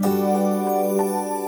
Música